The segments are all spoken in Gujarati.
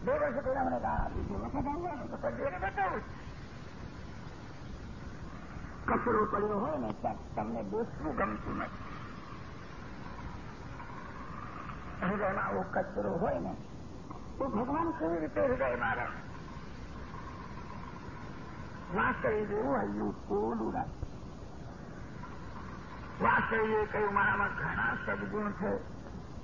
બે વર્ષે પહેલા મને આપી છે વખત આવવાનો તો બતાવું કચરો પડ્યો હોય ને તમને બેસવું ગમતું નથી હૃદયમાં આવો કચરો હોય ને તો ભગવાન કેવી રીતે હૃદયમાં રહે વાસળી જેવું હૈયું કોલું રાખે વાસળીએ કહ્યું મારામાં ઘણા સદગુણ છે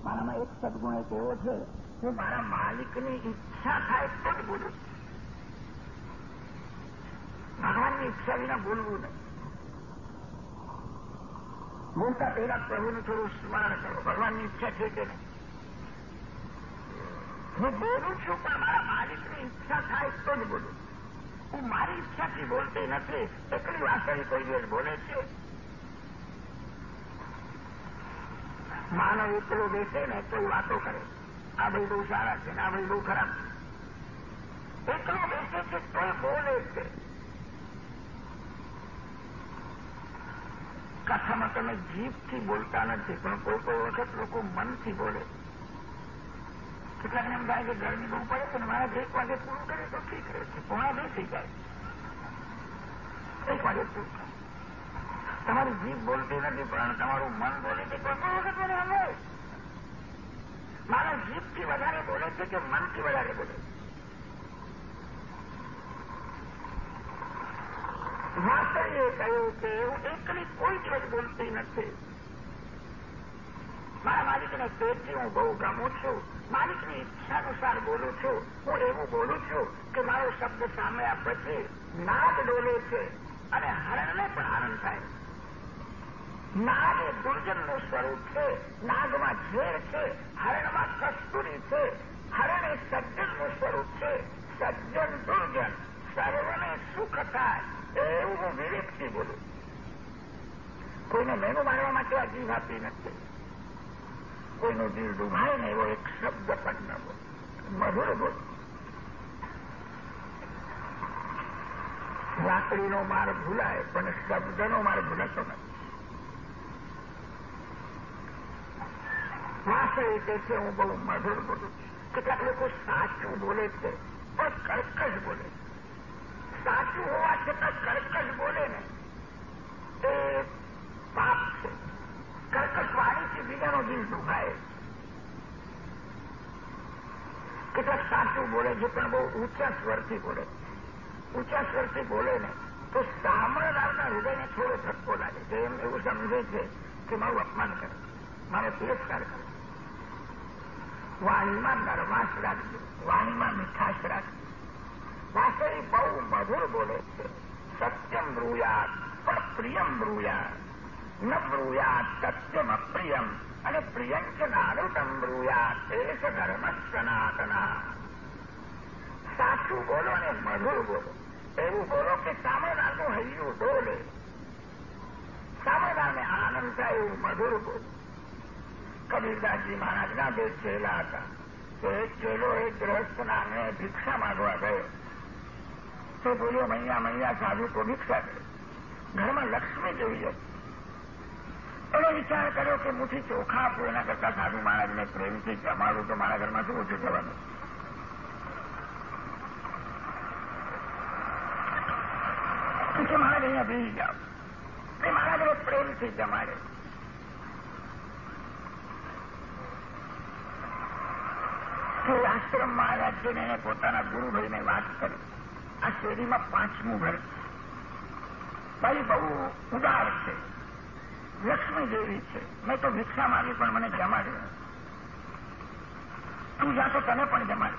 મારામાં એક સદગુણ એક એવો છે કે મારા માલિકની ઈચ્છા થાય તો જ બોલું ભગવાનની ઈચ્છા વિના બોલવું નહીં. બોલતા પહેલા પ્રભુનું થોડું સ્મરણ કરો. ભગવાનની ઈચ્છા છે કે નહીં. હું બોલું છું, પણ મારા માલિકની ઈચ્છા થાય તો જ બોલું હું મારી ઈચ્છાથી બોલતી નથી. એકલી વાસળી કોઈ દિવસ બોલે છે. માનવ એકલો બેસે ને તો વાતો કરે. આ ભાઈ બહુ સારા છે આ ભાઈ ખરાબ છે એકલો બેસે છે તોય બોલે છે કથામાં તમે જીભથી બોલતા નથી પણ કોઈ કોઈ વખત લોકો મનથી બોલે કેટલાકને એમ થાય કે ગરમી બહુ પડે છે ને મારા એક વાગે પૂરું કરે તો ઠીક રહે છે પોણા બે થઈ જાય એક વાગે પૂરું કરે તમારી જીભ બોલતી નથી પણ તમારું મન બોલે છે કોઈ કોઈ વખત મને જીભથી બોલે છે કે મનથી વધારે બોલે? માતાએ કહ્યું કે હું એકલી કોઈ દિવસ બોલતી નથી. મારા માલિકને પેટથી હું બહુ ગમું છું. માલિકની ઈચ્છાનુસાર બોલું છું. હું એવું બોલું છું કે મારો શબ્દ સાંભળ્યા પછી નાદ ડોલે છે અને હરણને પણ આનંદ થાય. નાગ એ દુર્જનનું સ્વરૂપ છે. નાગમાં ઝેર છે. હરણમાં કસ્તુરી છે. એ સજ્જનનું સ્વરૂપ છે સજ્જન દુર્જન સર્વને સુખ થાય એવું હું વિવેકથી બોલું કોઈને મેનું મારવા માટે આ જીવ આપી નથી કોઈનું દિલ ડૂબાય ને એવો એક શબ્દ પણ ન બોલ મધુર બોલ લાકડીનો માર ભૂલાય પણ શબ્દનો માર ભૂલાતો નથી વાસળી કે છે હું બહુ મધુર બોલું કેટલાક લોકો સાચું બોલે છે પણ કર્કશ બોલે સાચું હોવા છતાં કર્કશ બોલે ને એ પાપ છે કર્કશ વાણીથી બીજાનો દિલ દુખાય કેટલાક સાચું બોલે છે પણ બહુ ઊંચા સ્વરથી બોલે ઊંચા સ્વરથી બોલે ને તો સાંભળનારના હૃદયને થોડો ધક્કો લાગે છે એમ એવું સમજે છે કે મારું અપમાન કરે મારો તિરસ્કાર કરે વાણીમાં નરમાશ રાખજો, વાણીમાં મીઠાશ રાખજો. વાસળી બહુ મધુર બોલે છે. સત્યમ બ્રુયાત પણ પ્રિયમ બ્રુયાત. ન બ્રુયાત, સત્યમ અપ્રિયમ, અને પ્રિયંચ નાનુતમ બ્રુયાત. એસ ધર્મ સનાતના સાચું બોલો અને મધુર બોલો. એવું બોલો કે સામેનાનું હૈયું ડોલે. સામેનાને આનંદ થાય એવું મધુર બોલો. કબીરદાસજી મહારાજના બે ચેલા હતા. તો એક ચેલો, એક ગ્રહસ્થના નામે ભિક્ષા માંગવા ગયો. તો બોલ્યો, મૈયા મૈયા, સાધુ તો ભિક્ષા કરે ઘરમાં લક્ષ્મી જેવી હતી એનો વિચાર કર્યો કે મુઠી ચોખા આપું એના કરતા સાધુ મહારાજને પ્રેમથી જમાડું તો મારા ઘરમાં શું ઓછું થવાનું? કે મહારાજ, અહીંયા બેસી જાઓ એ મહારાજને પ્રેમથી જમાડે. તો આશ્રમ મહારાજ જઈને એને પોતાના ગુરુભાઈને વાત કરી. આ શેરીમાં પાંચમું ઘર ભાઈ, બહુ ઉદાર છે. લક્ષ્મી દેવી છે. મેં તો ભિક્ષા માગી, પણ મને જમાડ્યો તું જા તો તને પણ જમાડ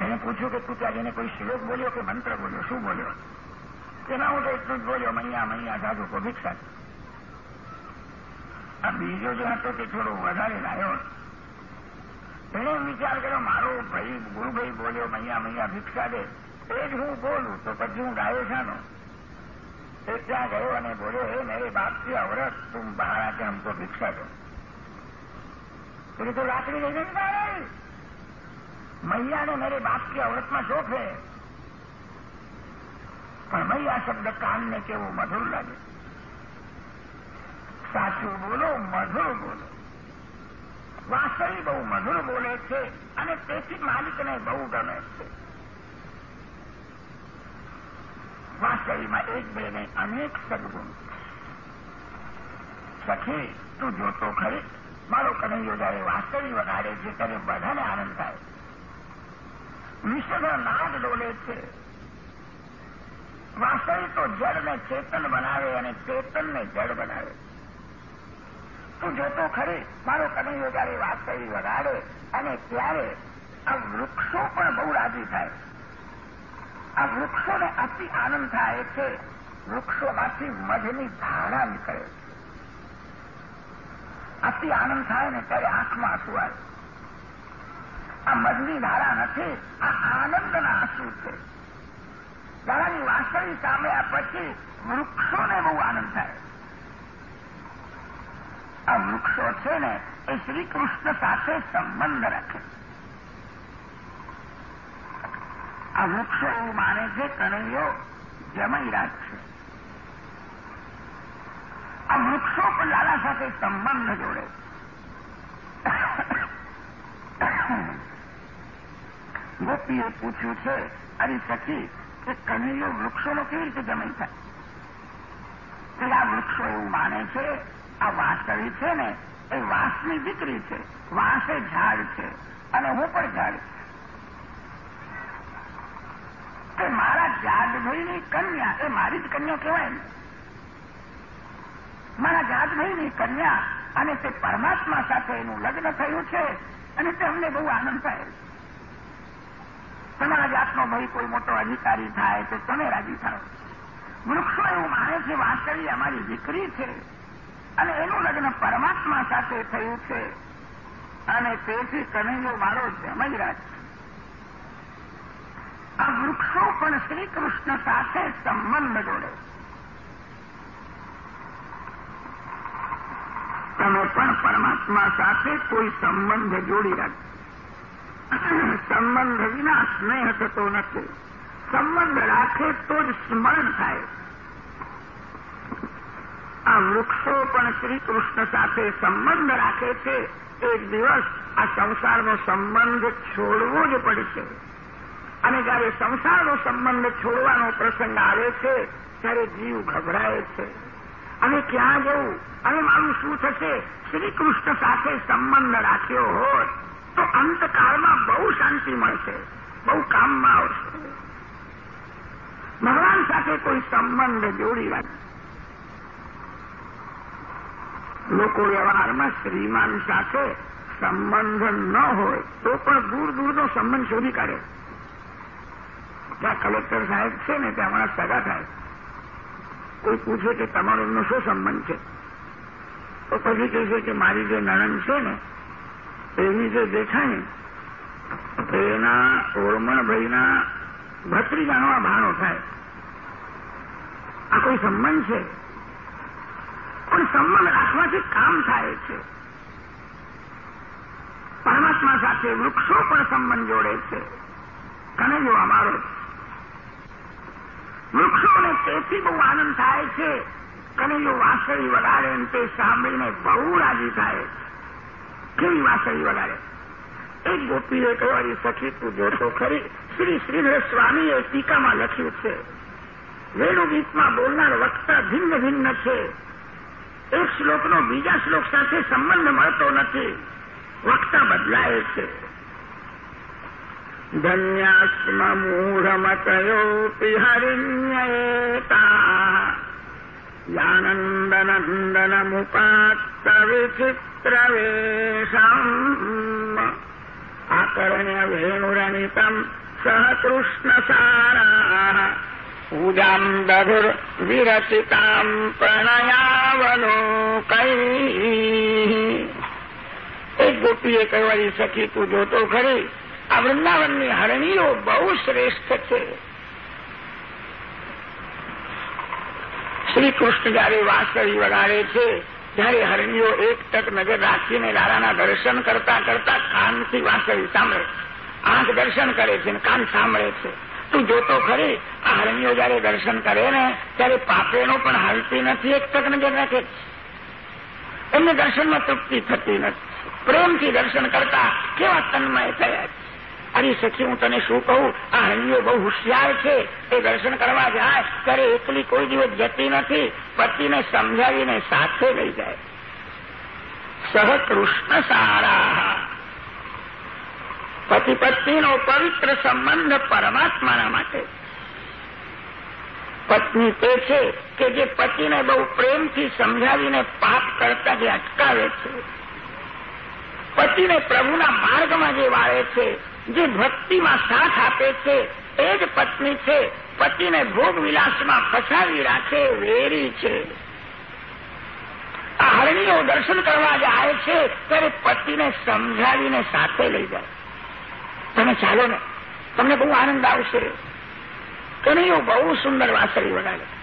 એને પૂછ્યું કે તું ત્યાં જઈને કોઈ શ્લોક બોલ્યો કે મંત્ર બોલ્યો? શું બોલ્યો? તેના હું તો એટલું જ બોલ્યો, મૈયા મૈયા જાદુ કો ભિક્ષા. આ બીજો જ હતો તે થોડો વધારે લાયો. એણે વિચાર કર્યો, મારો ભાઈ, ગુરુભાઈ બોલ્યો, મૈયા મૈયા, ભિક્ષા દે. એ જ હું બોલું, તો પછી હું ગાયો છાનો એ ત્યાં ગયો અને બોલ્યો, હે મેરે બાપ અવરત તું બહાર આકે હમકો ભિક્ષા દો. પેલી તો લાકડી લઈ ગઈ ભાઈ મૈયા ને મેરે બાપ કી અવરતમાં શોખ હે? પણ મૈયા શબ્દ કાનને કેવું મધુર લાગે. સાચું બોલો, મધુર બોલો. વાંસળી બહુ મધુર બોલે છે અને તેથી માલિકને બહુ ગમે છે. વાસળીમાં એક બે ને અનેક સદગુણ સખી, તું જોતો ખરી. મારો કનૈયો જયારે વાસળી વગાડે છે ત્યારે બધાને આનંદ થાય. વિશ્વ નાદ ડોલે છે. વાંસળી તો જળને ચેતન બનાવે અને ચેતનને જળ બનાવે. તું જોતો ખરી? મારો કનૈયો જયારે વાંસળી વગાડે અને ત્યારે આ વૃક્ષો પણ બહુ રાજી થાય. આ વૃક્ષોને અતિ આનંદ થાય છે. વૃક્ષોમાંથી મધની ધારા નીકળે અતિ આનંદ થાય ને ત્યારે આંખમાં આંસુ આવે. આ મધની ધારા નથી, આ આનંદના આંસુ છે. ધારાની વાસ્તવિક સામે આ પછી વૃક્ષોને બહુ આનંદ થાય. આ વૃક્ષો છે ને એ શ્રી સાથે સંબંધ રાખે. આ વૃક્ષો એવું માને છે, કનૈયો જમૈરાજ છે આ વૃક્ષો પણ લાલા સાથે સંબંધ જોડે. ગોપીએ પૂછ્યું છે, અરે સખી, કે કનૈયો વૃક્ષોનો કેવી રીતે જમાઈ થાય? પેલા વૃક્ષો એવું માને છે આ વાંસળી છે ને, એ વાંસની દીકરી છે. વાંસ એ ઝાડ છે અને હું પણ ઝાડ કે મારા જાદભાઈની કન્યા, એ મારી જ કન્યા કહેવાય ને. મારા જાદભાઈની કન્યા અને તે પરમાત્મા સાથે એનું લગ્ન થયું છે અને તે અમને બહુ આનંદ થાય તમારા જાતનો ભાઈ કોઈ મોટો અધિકારી થાય તો તમે રાજી થાઓ. વૃક્ષો એવું માને છે, વાંસળી અમારી દીકરી છે. અને એનું લગ્ન પરમાત્મા સાથે થયું છે. અને તેથી કનૈયો મારો જમજરાજ આ વૃક્ષો પણ શ્રી કૃષ્ણ સાથે સંબંધ જોડે. તમે પણ પરમાત્મા સાથે કોઈ સંબંધ જોડી રાખો સંબંધ વિના સ્નેહ થતો નથી. સંબંધ રાખે તો જ સ્મરણ થાય. આ વૃક્ષો પણ શ્રી સાથે સંબંધ રાખે છે. એક દિવસ આ સંસારનો સંબંધ છોડવો જ પડશે. અને જ્યારે સંસારનો સંબંધ છોડવાનો પ્રસંગ આવે છે, ત્યારે જીવ ગભરાય છે. અને ક્યાં જવું? અને મારું શું થશે? શ્રી કૃષ્ણ સાથે સંબંધ રાખ્યો હોત, તો અંતકાળમાં બહુ શાંતિ મળશે, બહુ કામમાં આવશે. ભગવાન સાથે કોઈ સંબંધ જોડી રાખે. લોકો વ્યવહારમાં શ્રીમાન સાથે સંબંધ ન હોય, તો પણ દૂર દૂરનો સંબંધ શોધી કાઢે. ત્યાં કલેક્ટર સાહેબ છે ને, ત્યાં અમારા સગા થાય. કોઈ પૂછે કે તમારો એમનો શું સંબંધ છે? તો પછી કહેશે કે મારી જે નણંદ છે ને, એની જે દેખાય ને એના ઓરમણભાઈના ભત્રીજાનો આ ભાણો થાય. આ કોઈ સંબંધ છે? પણ સંબંધ રાખવાથી કામ થાય છે. પરમાત્મા સાથે વૃક્ષો પણ સંબંધ જોડે છે. કનૈયો અમારો વૃક્ષોને તેથી બહુ આનંદ થાય છે, કનૈયો વાસળી વગાડે તે સાંભળીને બહુ રાજી થાય કેવી વાસળી વગાડે? એક ગોપીએ કહેવાની સખી, તું જોતો ખરી. શ્રી શ્રીધર સ્વામીએ ટીકામાં લખ્યું છે. વેણુ ગીતમાં બોલનાર વક્તા ભિન્ન ભિન્ન છે. એક શ્લોકનો બીજા શ્લોક સાથે સંબંધ મળતો નથી. વક્તા બદલાય છે. ધન્યાસ્મ મૂઢમતયોપી હરિણ્યતા યાનંદનંદનમુપાત્ત વિચિત્ર આકરણ્ય આકર્ણ્ય વેણુરણિતમ સહ કૃષ્ણસારા. વિરચિતામ પ્રણયાવલોકૈ એક ગોપીએ કહેવાય સખી તું જોતો ખરી આ વૃંદાવનની હરણીઓ બહુ શ્રેષ્ઠ છે શ્રી કૃષ્ણ જયારે વાંસળી વગાડે છે ત્યારે હરણીઓ એક ટક નજર રાખીને લાલાના દર્શન કરતા કરતા કાનથી વાંસળી સાંભળે, આંખ દર્શન કરે છે કાન સાંભળે છે. તું જોતો ખરી? હરણીઓ જયારે દર્શન કરે ને, ત્યારે પાપેનો પણ હાલતી નથી, એક તક નજર રાખે એમને દર્શનમાં તૃપ્તિ થતી નથી. પ્રેમથી દર્શન કરતા કેવા તન્મય થયા અરે સખી, હું તને શું કહું? આ હૈયો બહુ હોશિયાર છે. એ દર્શન કરવા જાય, ત્યારે એકલી કોઈ દિવસ જતી નથી. પતિને સમજાવીને સાથે લઈ જાય. સહ કૃષ્ણ સારા. પતિ પત્નીનો પવિત્ર સંબંધ પરમાત્માના માટે. પત્ની તે છે કે જે પતિને બહુ પ્રેમથી સમજાવીને પાપ કરતા જે અટકાવે છે. પતિને પ્રભુના માર્ગમાં જે વાળે છે, જે ભક્તિમાં સાથ આપે છે, એ જ પત્ની છે, પતિને ભોગ વિલાસમાં ફસાવી રાખે વેરી છે. આ હરણીઓ દર્શન કરવા જાય છે, ત્યારે પતિને સમજાવીને સાથે લઈ જાય. તમે ચાલો ને. તમને બહુ આનંદ આવશે. કનૈયો બહુ સુંદર વાસળી વગાડે.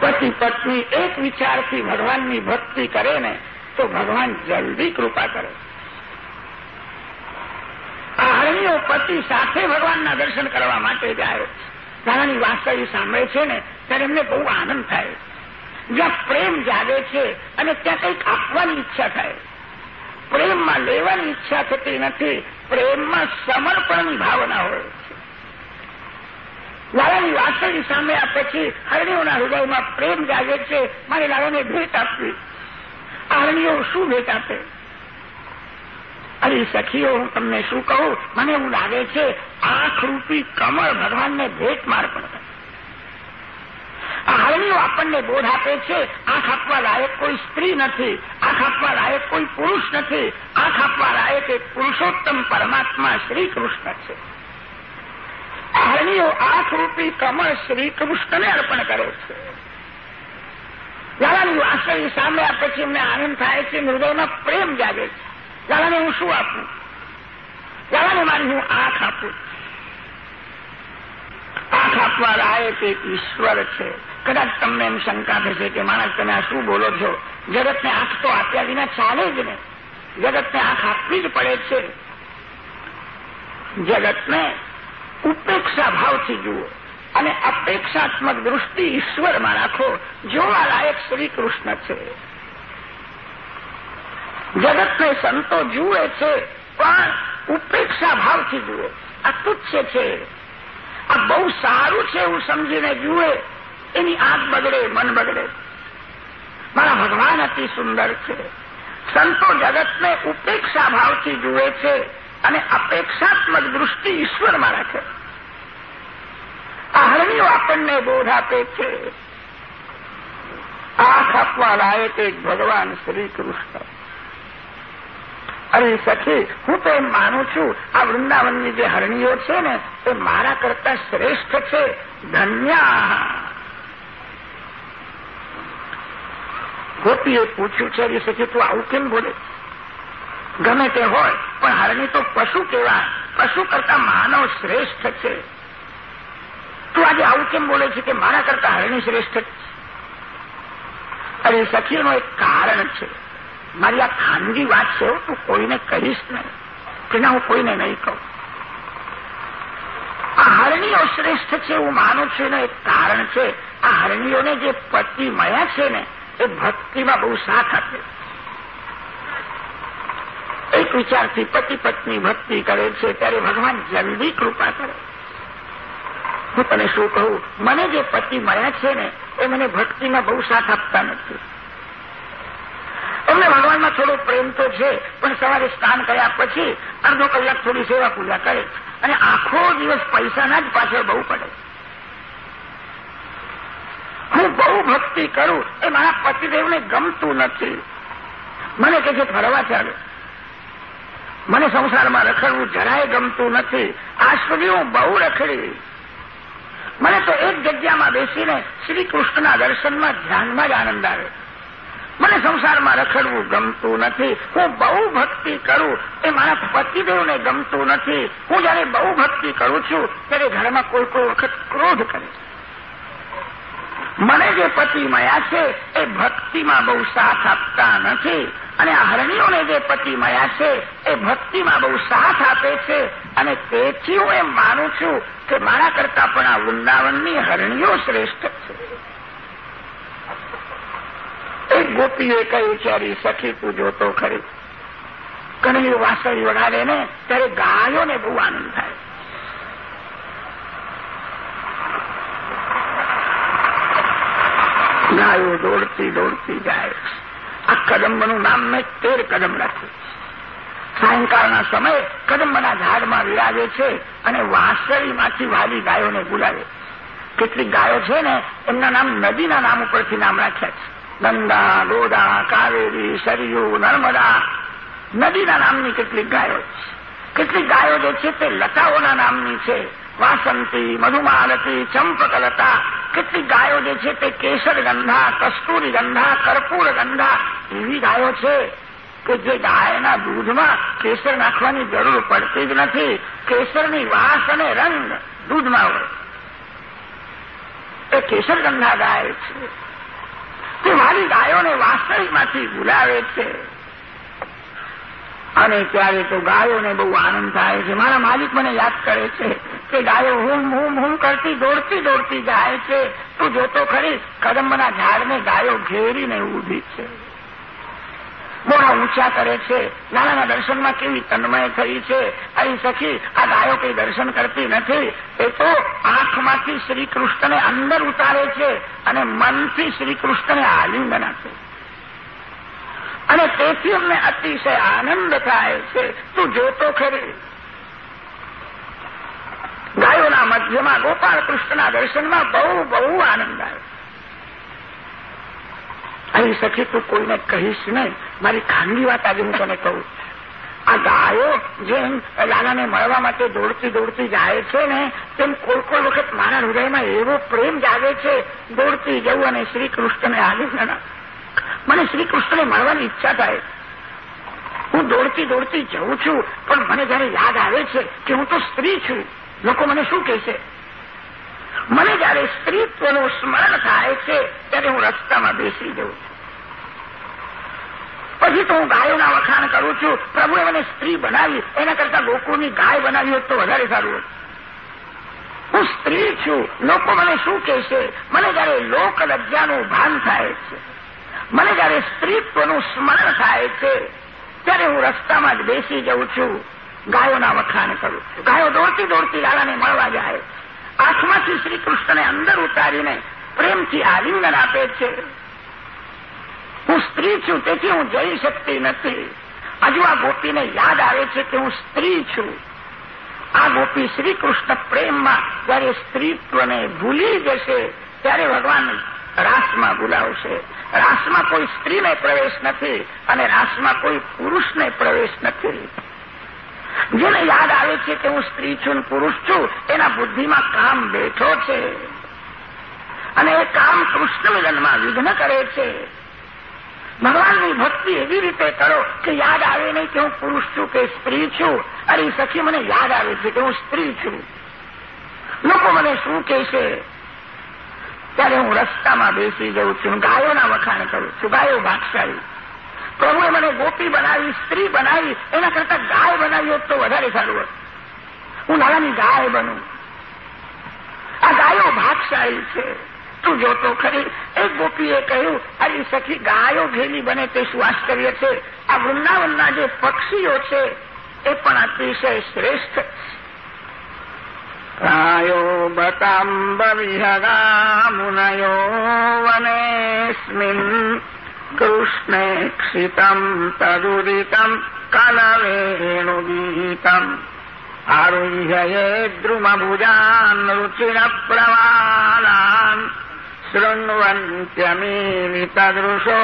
પતિ પત્ની એક વિચારથી ભગવાનની ભક્તિ કરે ને, તો ભગવાન જલ્દી કૃપા કરે. આ હરણીઓ પતિ સાથે ભગવાનના દર્શન કરવા માટે જાય. તારાની વાસ્તવિક સાંભળે છે ને, ત્યારે એમને બહુ આનંદ થાય. જ્યાં પ્રેમ જાગે છે અને ત્યાં કંઈક આપવાની ઈચ્છા થાય. પ્રેમમાં લેવાની ઈચ્છા થતી નથી. પ્રેમમાં સમર્પણની ભાવના હોય લાલાની વાસણી સામે આ પછી હરણીઓના હૃદયમાં પ્રેમ જાગે છે. મારે લાલાને ભેટ આપવી. આ શું ભેટ આપે? અરે સખીઓ, હું તમને શું કહું? મને એવું લાગે છે, આંખ રૂપી કમળ ભગવાનને ભેટ માર પણ આ હરણીઓ આપણને બોધ આપે છે, આંખ આપવા લાયક કોઈ સ્ત્રી નથી, આંખ આપવા લાયક કોઈ પુરુષ નથી, આંખ આપવા લાયક એક પુરુષોત્તમ પરમાત્મા શ્રી કૃષ્ણ છે. આ હરણીઓ આંખ રૂપી કમળ શ્રી કૃષ્ણને અર્પણ કરે છે. લાલાની વાસળી સામે પછી એમને આનંદ થાય છે હૃદયમાં પ્રેમ જાગે છે. લાલાને હું શું આપું? લાલાને મારી હું આંખ આપું? આંખ આપવા તે ઈશ્વર છે. કદાચ તમને એમ શંકા થશે કે માણસ, તમે આ શું બોલો છો? જગતને આંખ તો આપ્યા વિના ચાલે જ ને જગતને આંખ આપવી જ પડે છે. જગતને ઉપેક્ષા ભાવથી જુઓ અને અપેક્ષાત્મક દૃષ્ટિ ઈશ્વરમાં રાખો. જોવા લાયક શ્રી કૃષ્ણ છે. જગતને સંતો જુએ છે, પણ ઉપેક્ષા ભાવથી જુઓ. આ તુચ્છ છે. આ બહુ સારું છે એવું સમજીને જુએ, એની આંખ બગડે, મન બગડે. મારા ભગવાન અતિ સુંદર છે. સંતો જગતને ઉપેક્ષા ભાવથી જુએ છે અને અપેક્ષાત્મક દૃષ્ટિ ઈશ્વરમાં રાખે. આ હરણીઓ આપણને બોધ આપે છે. આંખ આપવા લાયક એક ભગવાન શ્રી કૃષ્ણ અરે સખી, હું તો એમ માનું છું, આ વૃંદાવનની જે હરણીઓ છે ને એ મારા કરતા શ્રેષ્ઠ છે. ધન્ય. ગોપીએ પૂછ્યું છે, એ સખી, તું આવું કેમ બોલે? ગમે તે હોય, પણ હરણી તો પશુ કેવા પશુ કરતા માનવ શ્રેષ્ઠ છે. તું આજે આવું કેમ બોલે છે કે મારા કરતા હરણી શ્રેષ્ઠ છે? અરે સખીનું એક કારણ છે. મારી આ ખાનગી વાત છે, તું કોઈને કહીશ નહીં. તેના હું કોઈને નહીં કહું. આ હરણીઓ શ્રેષ્ઠ છે હું માનું છું. એનું એક કારણ છે આ હરણીઓને જે પતિ મળ્યા છે ને, એ ભક્તિમાં બહુ સાથ આપે. એક વિચારથી પતિ પત્ની ભક્તિ કરે છે, ત્યારે ભગવાન જલ્દી કૃપા કરે. હું તને શું કહું? મને જે પતિ મળ્યા છે ને, એ મને ભક્તિમાં બહુ સાથ આપતા નથી. એમને ભગવાનમાં થોડો પ્રેમ તો છે, પણ સવારે સ્નાન કર્યા પછી અડધો કલાક થોડી સેવા પૂજા કરે. અને આખો દિવસ પૈસાના જ પાછળ બહુ પડે. હું બહુ ભક્તિ કરું, એ મારા પતિદેવને ગમતું નથી. મને કે છે, ફરવા ચાલે. મને સંસારમાં રખડવું જરાય ગમતું નથી. આજ સુધી હું બહુ રખડી. મને તો એક જગ્યામાં બેસીને શ્રી કૃષ્ણના દર્શનમાં ધ્યાનમાં જ આનંદ આવે. મને સંસારમાં રખડવું ગમતું નથી. હું બહુ ભક્તિ કરું. એ મારા પતિદેવને ગમતું નથી. હું જયારે બહુ ભક્તિ કરું છું, ત્યારે ઘરમાં કોઈ કોઈ વખત ક્રોધ કરે. મને જે પતિ મળ્યા છે, એ ભક્તિમાં બહુ સાથ આપતા નથી. અને આ હરણીઓને જે પતિ મળ્યા છે, એ ભક્તિમાં બહુ સાથ આપે છે. અને તેથી હું એમ માનું છું કે મારા કરતા પણ આ વૃંદાવનની હરણીઓ શ્રેષ્ઠ છે. એક ગોપીએ કહ્યું છે સખી તું જોતો ખરી. કનૈયું વાસળી વગાડે ને ત્યારે ગાયોને બહુ આનંદ થાય. ગાયો દોડતી દોડતી જાય. આ કદંબનું નામ મેં તેર કદમ રાખ્યું. સાયંકાળના સમયે કદંબના ઝાડમાં વિરાજે છે અને વાંસળીમાંથી વાલી ગાયોને બોલાવે. કેટલીક ગાયો છે ને, એમના નામ નદીના નામ ઉપરથી નામ રાખ્યા છે. ગંગા ગોદા કાવેરી, સરયુ, નર્મદા. નદીના નામની કેટલીક ગાયો છે. કેટલીક ગાયો જે છે તે લતાઓના નામની છે. વાસંતી, મધુમાલતી, ચંપકલતા. કેટલીક ગાયો જે છે તે કેસર ગંધા કસ્તુરી ગંધા કર્પૂર ગંધા એવી ગાયો છે કે જે ગાયના દૂધમાં કેસર નાખવાની જરૂર પડતી જ નથી. કેસરની વાસ અને રંગ દૂધમાં હોય. એ કેસર ગંધા ગાય છે. તે મારી ગાયોને વાસ્તવિકમાંથી બોલાવે છે. અને ત્યારે તો ગાયોને બહુ આનંદ થાય છે. મારા માલિક મને યાદ કરે છે કે ગાયો હુમ હુમ હુમ કરતી, દોડતી દોડતી જાય છે. તું જોતો ખરી, કદંબના ઝાડને ગાયો ઘેરીને ઊભી છે. મોડા ઊંચા કરે છે. નાનાના દર્શનમાં કેવી તન્મય થઈ છે? અહીં સખી, આ ગાયો કઈ દર્શન કરતી નથી. એ તો આંખમાંથી શ્રીકૃષ્ણને અંદર ઉતારે છે અને મનથી શ્રીકૃષ્ણને આલિંગન આપે. અને તેથી અમને અતિશય આનંદ થાય છે. તું જોતો ખરી. ગાયોના મધ્યમાં ગોપાલ કૃષ્ણના દર્શનમાં બહુ બહુ આનંદ આવે. અહીં સખી તું કોઈને કહીશ નહીં. મારી ખાનગી વાત આજે હું તને કહું. આ ગાયો જેમ લાલાને મળવા માટે દોડતી દોડતી જાય છે ને, તેમ કોઈ કોઈ વખત મારા હૃદયમાં એવો પ્રેમ જાગે છે, દોડતી જવું અને શ્રી કૃષ્ણને આલિંગન મને શ્રી કૃષ્ણને મળવાની ઈચ્છા થાય. હું દોડતી દોડતી જઉં છું, પણ મને જયારે યાદ આવે છે કે હું તો સ્ત્રી છું, લોકો મને શું કહેશે? મને જયારે સ્ત્રીત્વનું સ્મરણ થાય છે, ત્યારે હું રસ્તામાં બેસી જઉં છું. પછી તો હું ગાયોના વખાણ કરું છું. પ્રભુએ મને સ્ત્રી બનાવી. એના કરતા લોકોની ગાય બનાવી હોત તો વધારે સારું હોત. હું સ્ત્રી છું. લોકો મને શું કહેશે? મને જયારે લોક ભાન થાય છે, મને જયારે સ્ત્રીત્વનું સ્મરણ થાય છે, ત્યારે હું રસ્તામાં જ બેસી જઉં છું. ગાયોના વખાણ કરું ગાયો દોડતી દોડતી લાલાને મળવા જાય. આંખમાંથી શ્રી કૃષ્ણને અંદર ઉતારીને પ્રેમથી આલિંગન આપે છે. હું સ્ત્રી છું, તેથી હું જઈ શકતી નથી. હજુ આ ગોપીને યાદ આવે છે કે હું સ્ત્રી છું. આ ગોપી શ્રી કૃષ્ણ પ્રેમમાં જયારે સ્ત્રીત્વને ભૂલી જશે, ત્યારે ભગવાન રાસમાં બોલાવશે. રાસમાં કોઈ સ્ત્રીને પ્રવેશ નથી અને રાસમાં કોઈ પુરુષને પ્રવેશ નથી. જેને યાદ આવે છે કે હું સ્ત્રી છું પુરુષ છું, એના બુદ્ધિમાં કામ બેઠો છે. અને એ કામ કૃષ્ણ મિલનમાં વિઘ્ન કરે છે. ભગવાનની ભક્તિ એવી રીતે કરો કે યાદ આવે નહીં કે હું પુરુષ છું કે સ્ત્રી છું. અરે સખી, મને યાદ આવે છે કે હું સ્ત્રી છું. લોકો મને શું કહેશે? ત્યારે હું રસ્તામાં બેસી જઉં છું ગાયોના વખાણ કરું છું. ગાયો ભાગશાળી. પ્રભુએ મને ગોપી બનાવી સ્ત્રી બનાવી એના કરતા ગાય બનાવી હોત તો વધારે સારું હોત હું નાનાની ગાય બનું આ ગાયો ભાગશાળી છે તું જોતો ખરી એક ગોપીએ કહ્યું અરે સખી ગાયો ઘેલી બને તે શું આશ્ચર્ય છે આ વૃંદાવનના જે પક્ષીઓ છે એ પણ અતિશય શ્રેષ્ઠ प्रायो बताम्ब विहगा मुनयो वनेऽस्मिन् કૃષ્ણે ક્ષિતમ તદુદિતમ કલવેણુદીતમ આરુહ્યયે દ્રુમભુજાન રુચિર પ્રવાલાન શૃણ્વન્ત્યમીતદૃશો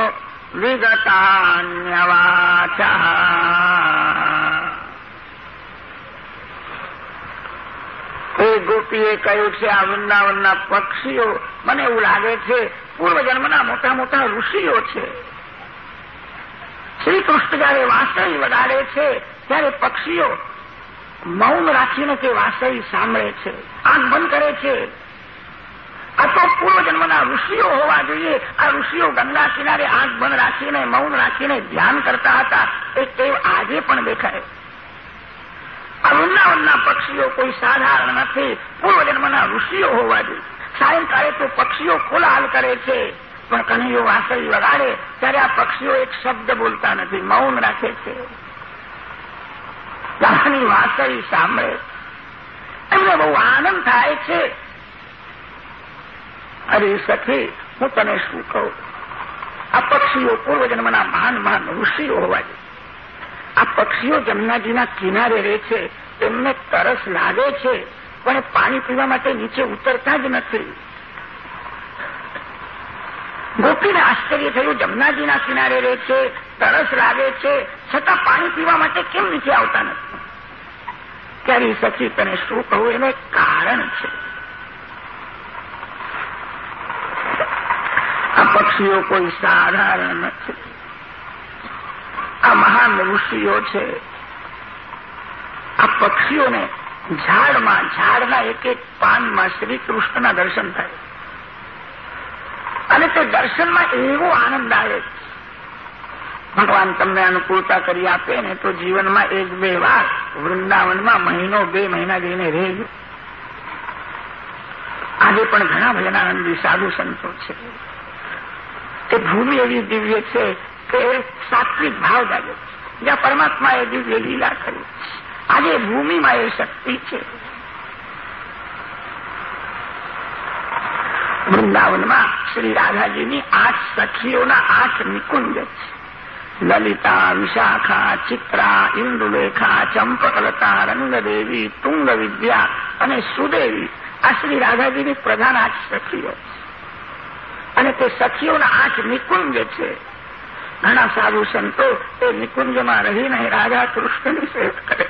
વિગતાન્યવાચ કોઈ ગોપીએ કહ્યું છે આ વૃંદાવનના પક્ષીઓ મને એવું લાગે છે પૂર્વજન્મના મોટા મોટા ઋષિઓ છે. શ્રી જયારે વાસળી વગાડે છે, ત્યારે પક્ષીઓ મૌન રાખીને તે વાસળી સાંભળે છે. આંખ બંધ કરે છે. આ તો પૂર્વજન્મના ઋષિઓ હોવા જોઈએ. આ ઋષિઓ ગંગા કિનારે આંખ બંધ રાખીને, મૌન રાખીને ધ્યાન કરતા હતા. એ ટેવ આજે પણ દેખાય. આ વૃંદાવનના પક્ષીઓ કોઈ સાધારણ નથી. પૂર્વજન્મના ઋષિઓ હોવા જોઈએ. સાયંકાળે તો પક્ષીઓ કોલાહલ કરે છે. પણ કનૈયો વાંસળી વગાડે ત્યારે આ પક્ષીઓ એક શબ્દ બોલતા નથી, મૌન રાખે છે. રાધાની વાંસળી સાંભળે. એમને બહુ આનંદ થાય છે. અરે સખી, હું તને શું કહું? આ પક્ષીઓ પૂર્વજન્મના મહાન ઋષિઓ હોવા જોઈએ. આ પક્ષીઓ જમનાજીના કિનારે રહે છે. એમને તરસ લાગે છે. પણ પાણી પીવા માટે નીચે ઉતરતા જ નથી. ગોપીને આશ્ચર્ય થયું, જમનાજીના કિનારે રહે છે, તરસ લાગે છે, છતાં પાણી પીવા માટે કેમ નીચે આવતા નથી? ત્યારે સખી, તને શું કહું? એને કારણ છે. આ પક્ષીઓ કોઈ સાધારણ નથી. આ મહાન ઋષિઓ છે. આ પક્ષીઓને ઝાડમાં, ઝાડના એક એક પાનમાં શ્રી કૃષ્ણના દર્શન થાય. અને તે દર્શનમાં એવો આનંદ આવે ભગવાન તમને અનુકૂળતા કરી આપે ને તો જીવનમાં એક બે વાર વૃંદાવનમાં મહિનો, બે મહિના જઈને રહેજો. આજે પણ ઘણા ભજનાનંદી સાધુ સંતો છે. તે ભૂમિ એવી દિવ્ય છે કે સાત્વિક ભાવ જાગે જ્યાં પરમાત્માએ દિવ્ય લીલા કરી આજે ભૂમિમાં એ શક્તિ છે. વૃંદાવનમાં શ્રી રાધાજીની આઠ સખીઓના આઠ નિકુંજ છે. લલિતા, વિશાખા, ચિત્રા, ઇન્દુલેખા, ચંપકલતા, રંગદેવી તુંગ વિદ્યા અને સુદેવી આ શ્રી રાધાજીની પ્રધાન આઠ સખીઓ અને તે સખીઓના આઠ નિકુંજ છે. ઘણા સાધુ સંતો એ નિકુંજમાં રહીને રાધા કૃષ્ણની સેવા કરે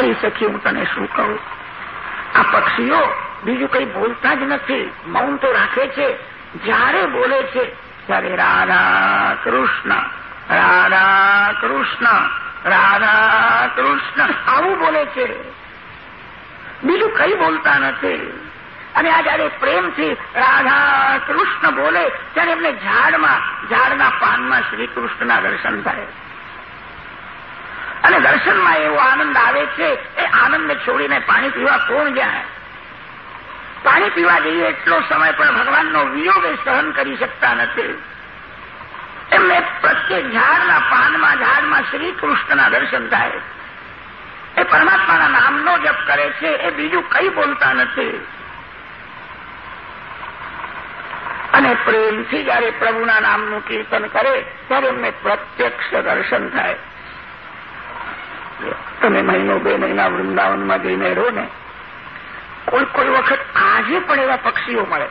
અરે સખી, હું તને શું કહું? આ પક્ષીઓ બીજું કંઈ બોલતા જ નથી. મૌન તો રાખે છે. જ્યારે બોલે છે, ત્યારે રાધા કૃષ્ણ રાધા કૃષ્ણ રાધા કૃષ્ણ આવું બોલે છે. બીજું કઈ બોલતા નથી. અને આ જયારે પ્રેમથી રાધા કૃષ્ણ બોલે, ત્યારે એમને ઝાડમાં, ઝાડના પાનમાં શ્રી કૃષ્ણના દર્શન થાય. અને દર્શનમાં એવો આનંદ આવે છે, એ આનંદ છોડીને પાણી પીવા કોણ જાય પાણી પીવા જઈએ એટલો સમય પણ ભગવાનનો વિયોગ સહન કરી શકતા નથી. એમને પ્રત્યેક ઝાડના પાનમાં, ઝાડમાં શ્રી કૃષ્ણના દર્શન થાય. એ પરમાત્માના નામનો જપ કરે છે, એ બીજું કઈ બોલતા નથી. અને પ્રેમથી જયારે પ્રભુના નામનું કીર્તન કરે, ત્યારે એમને પ્રત્યક્ષ દર્શન થાય. તમે મહિનો બે મહિના વૃંદાવનમાં જઈને રહો ને, કોઈ કોઈ વખત આજે પણ એવા પક્ષીઓ મળે.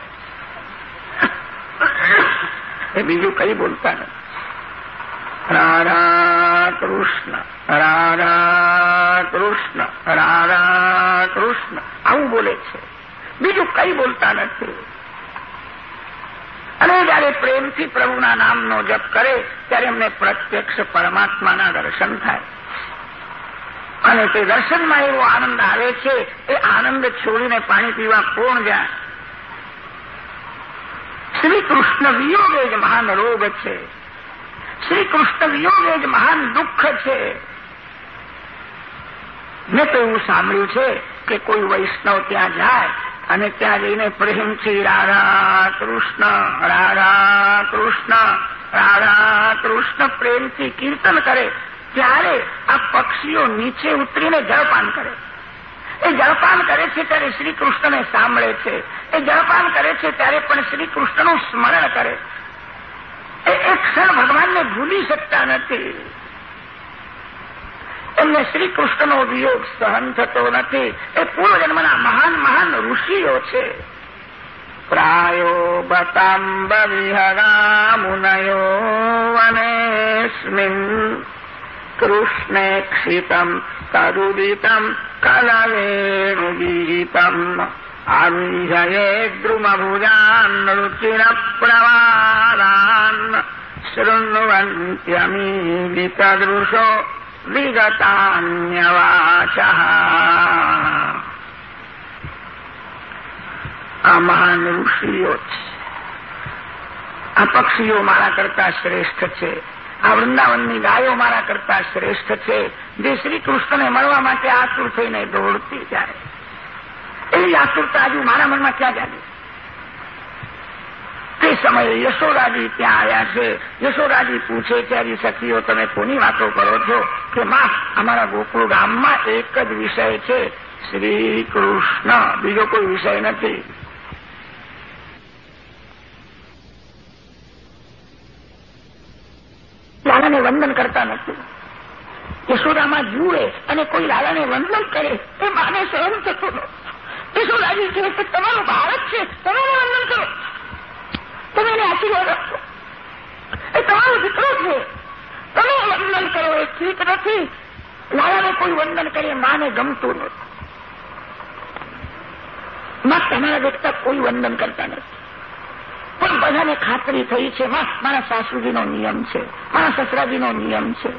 એ બીજું કઈ બોલતા નથી. રાધા કૃષ્ણ રાધા કૃષ્ણ રાધા કૃષ્ણ, આવું બોલે છે. બીજું કઈ બોલતા નથી. અને જયારે પ્રેમથી પ્રભુના નામનો જપ કરે, ત્યારે એમને પ્રત્યક્ષ પરમાત્માના દર્શન થાય. અને તે દર્શનમાં એવો આનંદ આવે છે, એ આનંદ છોડીને પાણી પીવા કોણ જાય? શ્રી કૃષ્ણ વિયોગે જ મહાન રોગ છે. શ્રી કૃષ્ણ વિયોગે જ મહાન દુઃખ છે. મેં તો એવું સાંભળ્યું છે કે કોઈ વૈષ્ણવ ત્યાં જાય અને ત્યાં જઈને પ્રેમથી રાધા કૃષ્ણ રાધા કૃષ્ણ રાધા કૃષ્ણ પ્રેમથી કીર્તન કરે. ત્યારે આ પક્ષીઓ નીચે ઉતરીને જળપાન કરે. એ જળપાન કરે છે ત્યારે શ્રી કૃષ્ણને સાંભળે છે. એ જળપાન કરે છે ત્યારે પણ શ્રી કૃષ્ણનું સ્મરણ કરે. એ એક ક્ષણ ભગવાનને ભૂલી શકતા નથી. એમને શ્રી કૃષ્ણનો વિયોગ સહન થતો નથી. એ પૂર્વજન્મના મહાન મહાન ઋષિઓ છે. પ્રાયો બતાંબ મુનયો વનેસ્મિન કૃષ્ણે ક્ષિતમ તરુદિતમ કલવેણુગીતમ આવિજયે દ્રુમભુજાન રુચિર પ્રવારાન શૃણ્વન્ત્યમીલિતદૃશો વિગતાન્યવાચ આ મહાન ઋષિઓ છે આ પક્ષીઓ મારા કરતા શ્રેષ્ઠ છે આ વૃંદાવનની ગાયો મારા કરતા શ્રેષ્ઠ છે. જે શ્રી મળવા માટે આતુર થઈને દોડતી જાય. એવી આતુરતા હજુ મારા મનમાં ક્યાં જાગે? સમયે યશોરાજી ત્યાં આવ્યા છે. યશોરાજી પૂછે ત્યારે હજી સખીઓ, તમે કોની વાતો કરો છો? કે, માં, અમારા ગોકુળ ગામમાં એક જ વિષય છે શ્રી કૃષ્ણ બીજો કોઈ વિષય નથી. લાલાને વંદન કરતા નથી. યશોદામાં જુએ અને કોઈ લાલાને વંદન કરે એ માને સહન થતો નથી યશોદાજી છે? કે તમારું બાળક છે. તમારું વંદન કરો. તમે એને આશીર્વાદ આપો. એ તમારો દીકરો છે. તમે વંદન કરો. એ ઠીક નથી. લાલાને કોઈ વંદન કરે, માને ગમતું નથી. માં તમારા દેખતા કોઈ વંદન કરતા નથી. પણ બધાને ખાતરી થઈ છે માં મારા સાસુજીનો નિયમ છે, મારા સસરાજીનો નિયમ છે.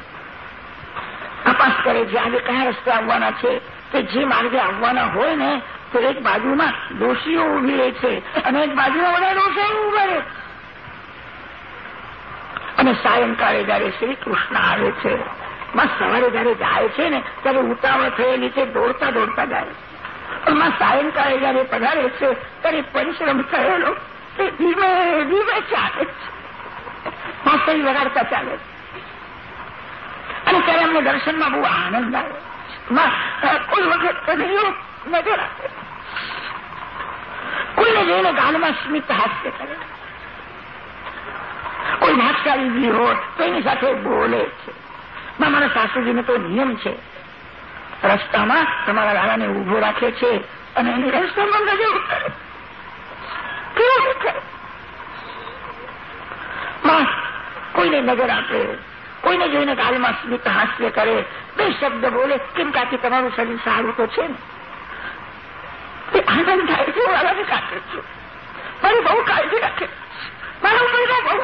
તપાસ કરે છે, આજે કયા રસ્તે આવવાના છે? કે જે માર્ગે આવવાના હોય ને, તો એક બાજુમાં દોષીઓ ઊભી રહે છે અને એક બાજુમાં બધા દોષીઓ ઊભા રહે. અને સાયંકાળે જયારે શ્રી કૃષ્ણ આવે છે, માં સવારે જયારે જાય છે ને, ત્યારે ઉતાવળ થયેલી છે દોડતા દોડતા જાય. પણ માં સાયંકાળે જયારે પધારે છે, ત્યારે પરિશ્રમ થયેલો ધીમે ધીમે ચાલે છે વગાડતા ચાલે અને ત્યારે અમને દર્શનમાં બહુ આનંદ આવે કોઈ વખત નજર આપે કોઈને જોઈને ગાલમાં સ્મિત હાસ્ય કરે કોઈ ભાગશાળી હોય તો એની સાથે બોલે છે મારા સાસુજીને તો નિયમ છે રસ્તામાં તમારા દાદાને ઊભો રાખે છે અને એની રસ્તામાં નજર ઉતારે કેવો દેખાયમાં કોઈને નજર આપે, કોઈને જોઈને ગાલમાં સ્મિત હાસ્ય કરે બે શબ્દ બોલે, કેમ કાકી તમારું શરીર સારું તો છે ને? આનંદ થાય છે આને કાઢે છું. મારી બહુ કાળજી રાખે. મારા ઉપર બહુ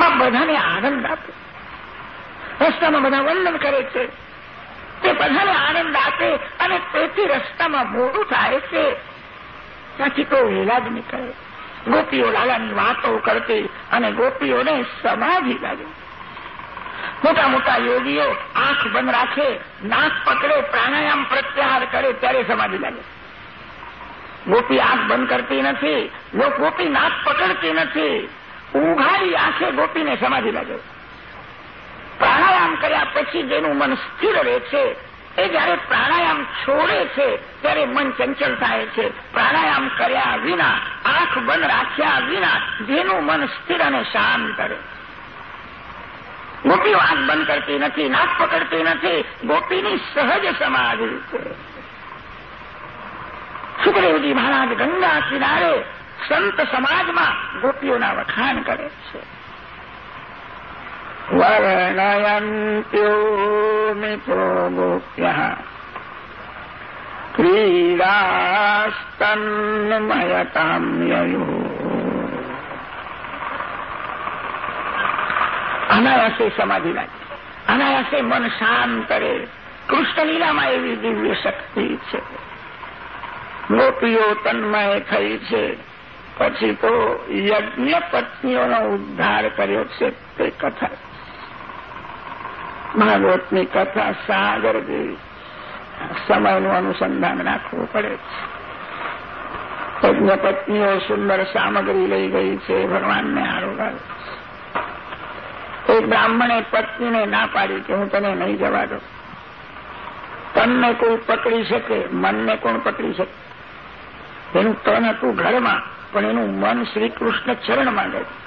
માં બધાને આનંદ આપે. રસ્તામાં બધા વંદન કરે છે. તે બધાને આનંદ આપે અને તેથી રસ્તામાં મોડું થાય છે. ત્યાંથી તો વિવાદ નીકળે. ગોપીઓ લાલાની વાતો કરતી અને ગોપીઓને સમાધિ લાગે. મોટા મોટા યોગીઓ આંખ બંધ રાખે, નાક પકડે, પ્રાણાયામ પ્રત્યાહાર કરે ત્યારે સમાધિ લાગે. ગોપી આંખ બંધ કરતી નથી ગોપી નાક પકડતી નથી. ઉઘાડી આંખે ગોપીને સમાધિ લાગે. પ્રાણાયામ કર્યા પછી જેનું મન સ્થિર રહે છે એ જયારે પ્રાણાયામ છોડે છે, ત્યારે મન ચંચલ થાય છે. પ્રાણાયામ કર્યા વિના, આંખ બંધ રાખ્યા વિના, જેનું મન સ્થિર અને શાંત રહે. ગોપીઓ આંખ બંધ કરતી નથી, નાક પકડતી નથી. ગોપીની સહજ સમાધિ છે. સુખદેવજી મહારાજ ગંગા કિનારે સંત સમાજમાં ગોપીઓના વખાણ કરે છે. વર્ણયન્ત્યો મિત્રો ગોપ્યઃ ક્રીડાસ્તન્મયતામ્યયો અનાયાસે સમાધિ લાગે અનાયાસે મન શાંત રહે કૃષ્ણલીલામાં એવી દિવ્ય શક્તિ છે ગોપીઓ તન્મય થઈ છે પછી તો યજ્ઞ પત્નીઓનો ઉદ્ધાર કર્યો છે તે કથા ભાગવતની કથા સાગર જેવી. સમયનું અનુસંધાન રાખવું પડે છે. યજ્ઞ પત્નીઓ સુંદર સામગ્રી લઈ ગઈ છે, ભગવાનને આરોગાવે એક બ્રાહ્મણે પત્નીને ના પાડી કે હું તને નહીં જવા દઉં. તનને કોઈ પકડી શકે, મનને કોણ પકડી શકે? એનું તન હતું ઘરમાં, પણ એનું મન શ્રીકૃષ્ણ ચરણમાં ગયું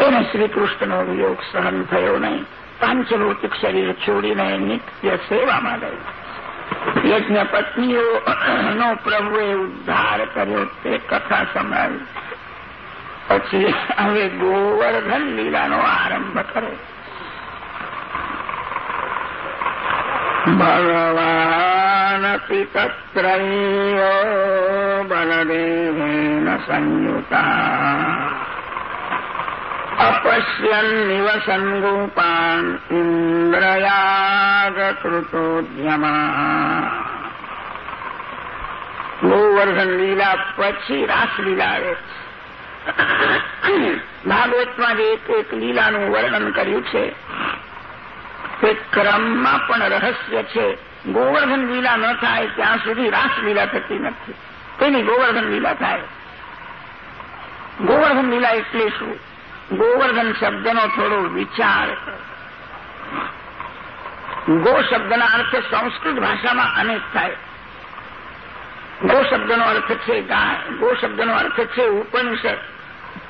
એને શ્રીકૃષ્ણનો વિયોગ સહન થયો નહીં. પાંચભૌતિક શરીર છોડીને નિત્ય સેવામાં ગયું યજ્ઞ પત્નીઓ પ્રભુએ ઉદ્ધાર કર્યો, તે કથા સંભળાવી પછી હવે ગોવર્ધન લીલાનો આરંભ કરે. ભગવાનપી તત્રૈવ બલદેવેન સંયુતા. अपश्यन्निव सङ्गोपान् ઇન્દ્રયાગકૃતોદ્યમા ગોવર્ધન લીલા પછી રાસલીલા આવે ભાગવતમાં જે એક એક લીલાનું વર્ણન કર્યું છે તે ક્રમમાં પણ રહસ્ય છે ગોવર્ધન લીલા ન થાય ત્યાં સુધી રાસલીલા થતી નથી તેની ગોવર્ધન લીલા થાય ગોવર્ધન લીલા એટલે શું ગોવર્ધન શબ્દનો થોડો વિચાર. ગો શબ્દના અર્થ સંસ્કૃત ભાષામાં અનેક થાય. ગો શબ્દનો અર્થ છે ગાય ગો શબ્દનો અર્થ છે ઉપનિષદ,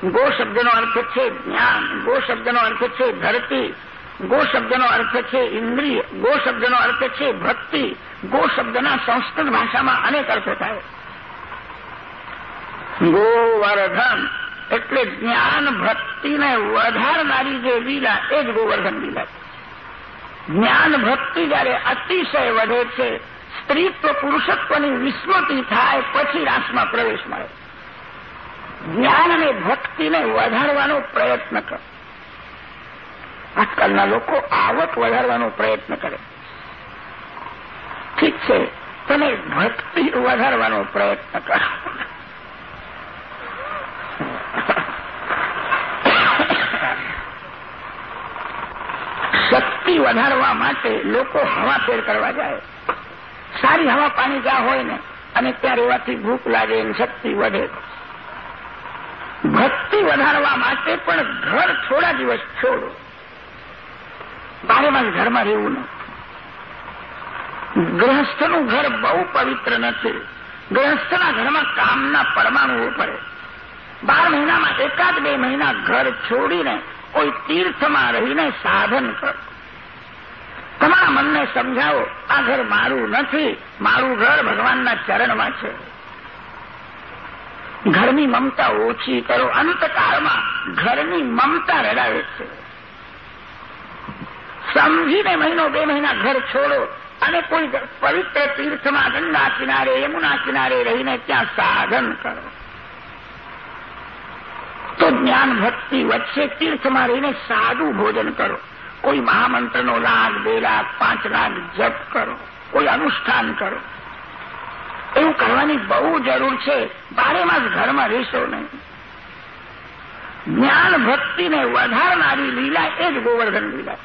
ગો શબ્દનો અર્થ છે જ્ઞાન, ગો શબ્દનો અર્થ છે ધરતી, ગો શબ્દનો અર્થ છે ઇન્દ્રિય, ગો શબ્દનો અર્થ છે ભક્તિ, ગો શબ્દના સંસ્કૃત ભાષામાં અનેક અર્થ થાય. ગોવર્ધન એટલે જ્ઞાન ભક્તિને વધારનારી જે લીલા એ જ ગોવર્ધન લીલા જ્ઞાન ભક્તિ જયારે અતિશય વધે છે, સ્ત્રીત્વ પુરુષત્વની વિસ્મૃતિ થાય, પછી રાસમાં પ્રવેશ મળે જ્ઞાન અને ભક્તિને વધારવાનો પ્રયત્ન કરો. આજકાલના લોકો આવક વધારવાનો પ્રયત્ન કરે ઠીક છે, તમે ભક્તિ વધારવાનો પ્રયત્ન કરો. શક્તિ વધારવા માટે લોકો હવાફેર કરવા જાય. સારી હવા પાણી જ્યાં હોય ને, અને ત્યાં રહેવાથી ભૂખ લાગે અને શક્તિ વધે. ભક્તિ વધારવા માટે પણ ઘર થોડા દિવસ છોડો. બારેમાં ઘરમાં રહેવું નહીં ગ્રહસ્થનું ઘર બહુ પવિત્ર નથી. ગ્રહસ્થના ઘરમાં કામના પરમાણુઓ પડે બાર મહિનામાં એકાદ બે મહિના ઘર છોડીને કોઈ તીર્થમાં રહીને સાધન કરો. તમારા મનને સમજાવો, આ ઘર મારું નથી, મારું ઘર ભગવાનના ચરણમાં છે. ઘરની મમતા ઓછી કરો અંતકાળમાં ઘરની મમતા રડાવે છે. સમજીને મહિનો બે મહિના ઘર છોડો, અને કોઈ પવિત્ર તીર્થમાં ગંગા કિનારે, યમુના કિનારે રહીને ત્યાં સાધન કરો. તો જ્ઞાન ભક્તિ વચ્ચે તીર્થમાં રહીને સાદું ભોજન કરો. કોઈ મહામંત્રનો લાખ બે લાખ પાંચ લાખ જપ કરો, કોઈ અનુષ્ઠાન કરો. એવું કરવાની બહુ જરૂર છે. બારે માસ ઘરમાં રહેશો નહીં. જ્ઞાન ભક્તિને વધારનારી લીલા એ જ ગોવર્ધન લીલા.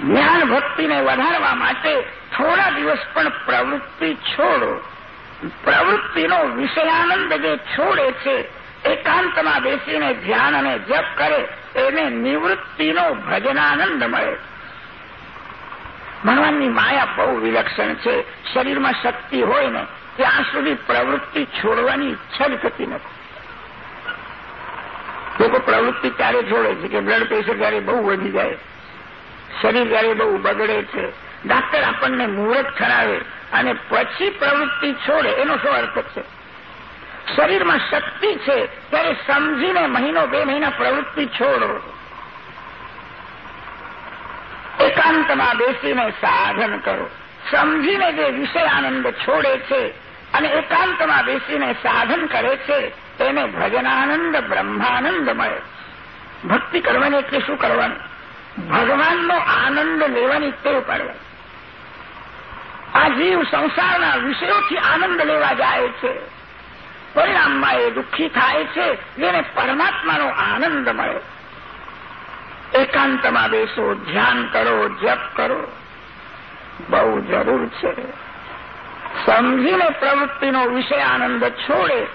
જ્ઞાન ભક્તિને વધારવા માટે થોડા દિવસ પણ પ્રવૃત્તિ છોડો. પ્રવૃત્તિનો વિષયાનંદ જે છોડે છે, એકાંતમાં બેસીને ધ્યાન અને જપ કરે એને નિવૃત્તિનો ભજનાનંદ મળે ભગવાનની માયા બહુ વિલક્ષણ છે. શરીરમાં શક્તિ હોય ને, ત્યાં સુધી પ્રવૃત્તિ છોડવાની ઈચ્છા જ થતી નથી. લોકો પ્રવૃત્તિ ત્યારે છોડે છે કે બ્લડ પ્રેશર જ્યારે બહુ વધી જાય. શરીર જ્યારે બહુ બગડે છે. ડાક્ટર આપણને મુહૂર્ત ખરાવે અને પછી પ્રવૃત્તિ છોડે, એનો શું અર્થ છે? શરીરમાં શક્તિ છે, ત્યારે સમજીને મહિનો બે મહિના પ્રવૃત્તિ છોડો. એકાંતમાં બેસીને સાધન કરો. સમજીને જે વિષય આનંદ છોડે છે અને એકાંતમાં બેસીને સાધન કરે છે, તેને ભજનાનંદ, બ્રહ્માનંદ મળે. ભક્તિ કરવાની એટલે શું કરવાનું? ભગવાનનો આનંદ લેવાની ટેવ પાડવાની. આ જીવ સંસારના વિષયોથી આનંદ લેવા જાય છે. પરિણામમાં એ દુઃખી થાય છે જેને પરમાત્માનો આનંદ મળે. એકાંતમાં બેસો ધ્યાન કરો, જપ કરો. બહુ જરૂર છે. સમજીને પ્રવૃત્તિનો વિષય આનંદ છોડે,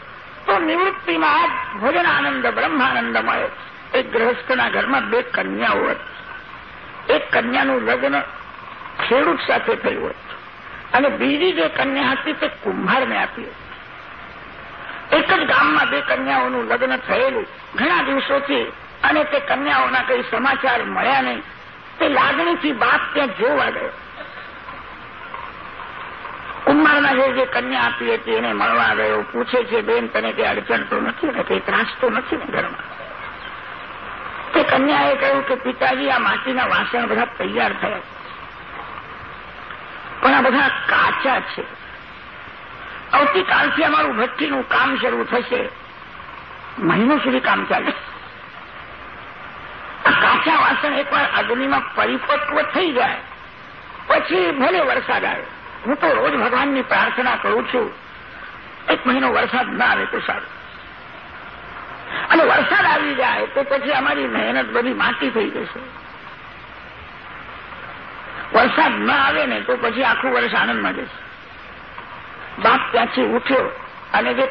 તો નિવૃત્તિમાં જ ભોજન આનંદ બ્રહ્માનંદ મળે. એક ગ્રહસ્થના ઘરમાં બે કન્યાઓ હતી એક કન્યાનું લગ્ન ખેડૂત સાથે થયું હતું અને બીજી જે કન્યા હતી તે કુંભારને આપી એક જ ગામમાં બે કન્યાઓનું લગ્ન થયેલું ઘણા દિવસોથી અને તે કન્યાઓના કઈ સમાચાર મળ્યા નહીં. તે લાગણીથી બાપ ત્યાં જોવા ગયો. કુંભારના જે કન્યા આપી હતી એને મળવા ગયો. પૂછે છે, બેન, તને કઈ અડચણ તો નથી ને? કઈ ત્રાસ તો નથી ને ઘરમાં? તે કન્યાએ કહ્યું કે, પિતાજી, આ માટીના વાસણ બધા તૈયાર થયા પણ આ બધા કાચા છે. આવતીકાલથી અમારું ભઠ્ઠીનું કામ શરૂ થશે. મહિનો સુધી કામ ચાલે. કાચા વાસણ એકવાર અગ્નિમાં પરિપક્વ થઈ જાય. પછી ભલે વરસાદ આવે. હું તો રોજ ભગવાનની પ્રાર્થના કરું છું. એક મહિનો વરસાદ ના આવે તો સારું. અને વરસાદ આવી જાય તો પછી અમારી મહેનત બધી માટી થઈ જશે. વરસાદ ના આવે ને તો પછી આખું વર્ષ આનંદમાં જશે. બાપ ત્યાંથી ઉઠ્યો અને જે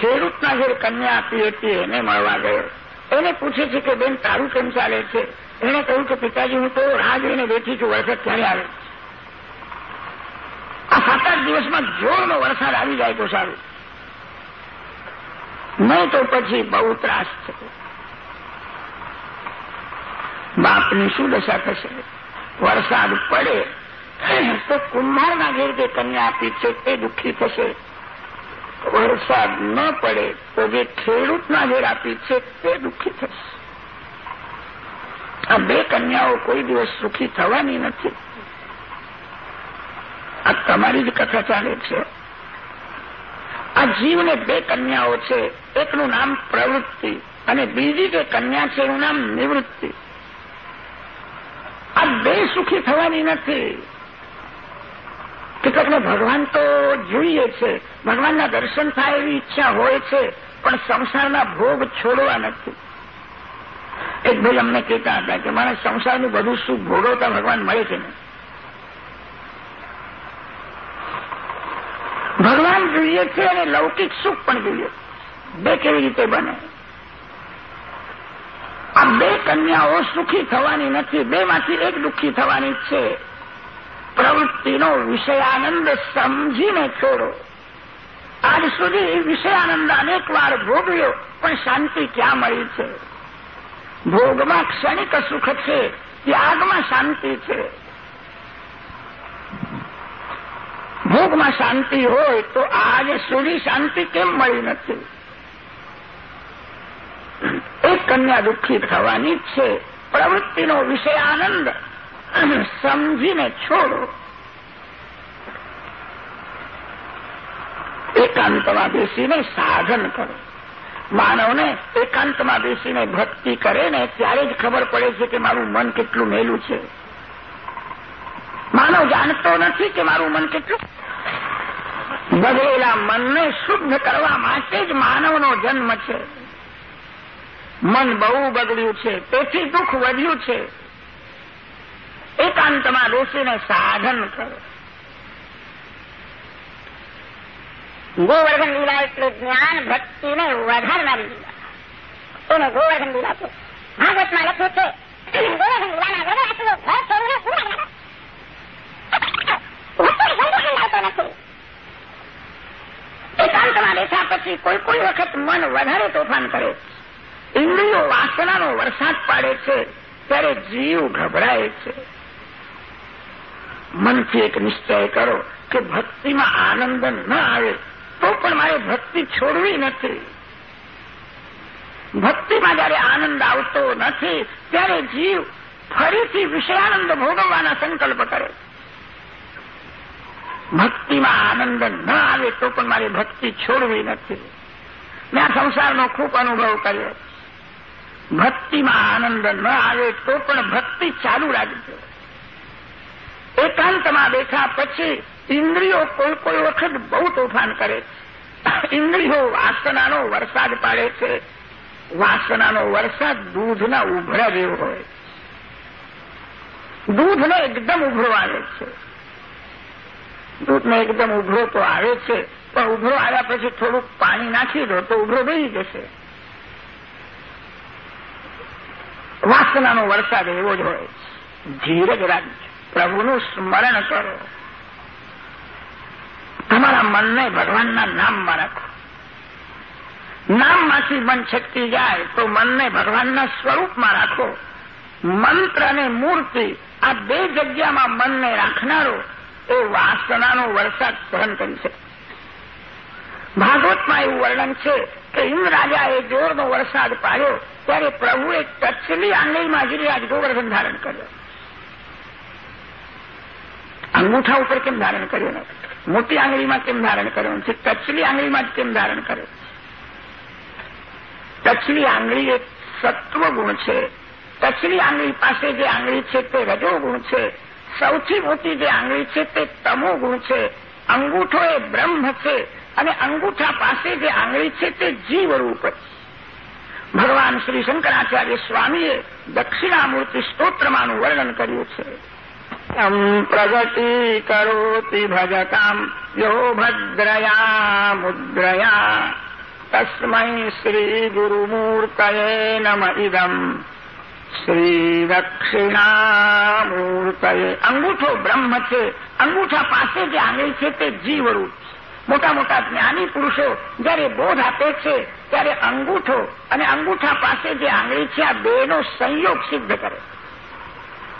ખેડૂતના જે કન્યા આપી હતી એને મળવા ગયો. એને પૂછે છે કે, બેન, તારું કેમ ચાલે છે? એણે કહ્યું કે, પિતાજી, હું તો રાહ જોઈને બેઠી છું, વરસાદ ક્યારે આવે? આ સાત આઠ દિવસમાં જોરનો વરસાદ આવી જાય તો સારું. નહીં તો પછી બહુ ત્રાસ થતો. બાપની શું દશા થશે? વરસાદ પડે તો કુંભારના ઘેર જે કન્યા આપી છે તે દુઃખી થશે. વરસાદ ન પડે તો જે ખેડૂતના ઘેર આપી છે તે દુઃખી થશે. આ બે કન્યાઓ કોઈ દિવસ સુખી થવાની નથી. આ તમારી જ કથા ચાલે છે. આ જીવને બે કન્યાઓ છે, એકનું નામ પ્રવૃત્તિ અને બીજી જે કન્યા છે, એનું નામ નિવૃત્તિ. આ બે સુખી થવાની નથી. કેટલાકને ભગવાન તો જોઈએ છે. ભગવાનના દર્શન થાય એવી ઈચ્છા હોય છે, પણ સંસારના ભોગ છોડવા નથી. એક ભાઈ અમને કહેતા હતા કે મારા સંસારનું બધું સુખ ભોગવતા ભગવાન મળે છે ને. ભગવાન જોઈએ છે અને લૌકિક સુખ પણ જોઈએ. બે કેવી રીતે બને? આ બે કન્યાઓ સુખી થવાની નથી, બેમાંથી એક દુઃખી થવાની છે. પ્રવૃત્તિનો વિષયાનંદ સમજીને છોડો. આજ સુધી વિષયાનંદ અનેક વાર ભોગવ્યો, પણ શાંતિ ક્યાં મળી છે? ભોગમાં ક્ષણિક સુખ છે, ત્યાગમાં શાંતિ છે. ભોગમાં શાંતિ હોય તો આજ સુધી શાંતિ કેમ મળી નથી? એક કન્યા દુઃખી થવાની છે. પ્રવૃત્તિનો વિષય આનંદ સમજીને છોડો. એકાંતમાં બેસીને સાધન કરો. માનવને એકાંતમાં બેસીને ભક્તિ કરે ને ત્યારે જ ખબર પડે છે કે મારું મન કેટલું મેલું છે. માનવ જાણતો નથી કે મારું મન કેટલું. બગડેલા મનને શુદ્ધ કરવા માટે જ માનવનો જન્મ છે. મન બહુ બગડ્યું છે, તેથી દુઃખ વધ્યું છે. એકાંતમાં બેસીને સાધન કરો. ગોવર્ધન લીલા એટલે જ્ઞાન ભક્તિને વધારનારી લીલા. એને ગોવર્ધન લીલા છે ભાગવતમાં લખ્યું છે ગોવર્ધન લીલાના ગોવર્ધન ઘર છોડીને નથી. એકાંતમાં બેઠા પછી કોઈ કોઈ વખત મન વધારે તોફાન કરે. ઇન્દ્રિયો વાસનાનો વરસાદ પાડે છે, ત્યારે જીવ ગભરાય છે. મનથી એક નિશ્ચય કરો કે ભક્તિમાં આનંદ ન આવે, તો પણ મારે ભક્તિ છોડવી નથી. ભક્તિમાં જયારે આનંદ આવતો નથી, ત્યારે જીવ ફરીથી વિષયાનંદ ભોગવવાના સંકલ્પ કરે. ભક્તિમાં આનંદ ન આવે, તો પણ મારી ભક્તિ છોડવી નથી. મેં આ સંસારનો ખૂબ અનુભવ કર્યો. ભક્તિમાં આનંદ ન આવે, તો પણ ભક્તિ ચાલુ રાખજો. એકાંતમાં બેઠા પછી ઇન્દ્રિયો કોઈ કોઈ વખત બહુ તોફાન કરે. ઇન્દ્રિયો વાસનાનો વરસાદ પાડે છે. વાસનાનો વરસાદ દૂધના ઉભરા જેવો હોય. દૂધને એકદમ ઉભરો આવે છે. દૂધને એકદમ ઉભરો તો આવે છે, પણ ઉભરો આવ્યા પછી થોડુંક પાણી નાખી દો તો ઉભરો બેસી જશે. વાસનાનો વરસાદ એવો જ હોય. ધીરજ રાખજો. પ્રભુનું સ્મરણ કરો. તમારા મનને ભગવાનના નામમાં રાખો. નામમાંથી મન છટકી જાય તો મનને ભગવાનના સ્વરૂપમાં રાખો. મંત્ર અને મૂર્તિ આ બે જગ્યામાં મનને રાખનારો એ વાસનાનો વરસાદ સહન કરી શકે. ભાગવતમાં એવું વર્ણન છે કે ઇન્દ્ર રાજાએ જોરનો વરસાદ પાડ્યો ત્યારે પ્રભુએ કચ્છની આંગળીમાં ગિરિરાજ ગોવર્ધન ધારણ કર્યો. અંગૂઠા ઉપર કેમ ધારણ કર્યો નથી મોટી આંગળીમાં કેમ ધારણ કર્યો નથી કચ્છની આંગળીમાં જ કેમ ધારણ કર્યો? કચ્છની આંગળી એક સત્વ છે. કચ્છની આંગળી પાસે જે આંગળી છે તે રજો છે. સૌથી મોટી જે આંગળી છે તે તમો ગુણ છે. અંગૂઠો એ બ્રહ્મ છે અને અંગૂઠા પાસે જે આંગળી છે તે જીવરૂપ ભગવાન શ્રી શંકરાચાર્ય સ્વામીએ દક્ષિણામૂર્તિ સ્તોત્રમાંનું વર્ણન કર્યું છે. તમ પ્રગટીકરોતિ ભજતામ યો ભદ્રયા મુદ્રયા તસ્મૈ શ્રી ગુરુમૂર્તયે નમ ઇદમ શ્રી દક્ષિણામૂર્તયે અંગૂઠો બ્રહ્મ છે અંગૂઠા પાસે જે આંગળી છે તે જીવરૂપ મોટા મોટા જ્ઞાની પુરુષો જયારે બોધ આપે છે, ત્યારે અંગૂઠો અને અંગૂઠા પાસે જે આંગળી છે, આ બેનો સંયોગ સિદ્ધ કરે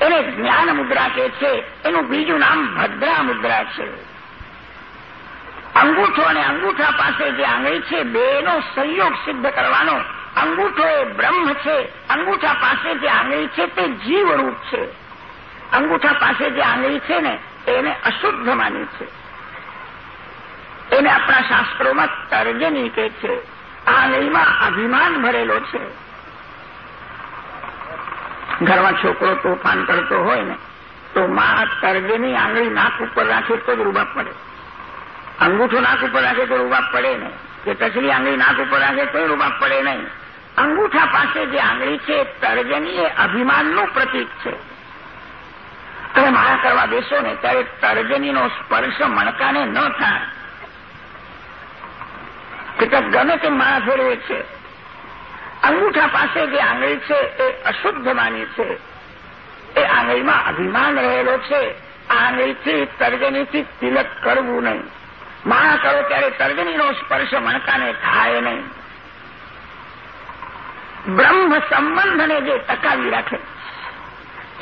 એને જ્ઞાન મુદ્રા કે છે, એનું બીજું નામ ભદ્રા મુદ્રા છે. અંગૂઠો અને અંગૂઠા પાસે જે આંગળી છે, બેનો સંયોગ સિદ્ધ કરવાનો. અંગૂઠો એ બ્રહ્મ છે, અંગૂઠા પાસે જે આંગળી છે, તે જીવરૂપ છે. અંગૂઠા પાસે જે આંગળી છે ને, એને અશુદ્ધ માની છે. એને આપણા શાસ્ત્રોમાં તર્જની કે છે. આ આંગળીમાં અભિમાન ભરેલો છે. ઘરમાં છોકરો તોફાન કરતો હોય ને, તો માં તર્જની આંગળી નાક ઉપર રાખે તો જ રૂબાબ પડે. અંગૂઠો નાક ઉપર રાખે તો રૂબાબ પડે નહીં કે તસલી આંગળી નાક ઉપર રાખે તો રૂબાબ પડે નહીં. અંગૂઠા પાસે જે આંગળી છે તરજની એ અભિમાનનું પ્રતીક છે. તમે માળા કરવા બેસો ને, ત્યારે તરજનીનો સ્પર્શ મણકાને ન થાય. કેટલાક ગમે તે માળા ફેરવે છે. અંગૂઠા પાસે જે આંગળી છે એ અશુદ્ધ માની છે. એ આંગળીમાં અભિમાન રહેલો છે. આંગળીથી તર્જનીથી તિલક કરવું નહીં. માળા કરો ત્યારે તર્જનીનો સ્પર્શ મણકાને થાય નહીં. બ્રહ્મ સંબંધને જે ટકાવી રાખે,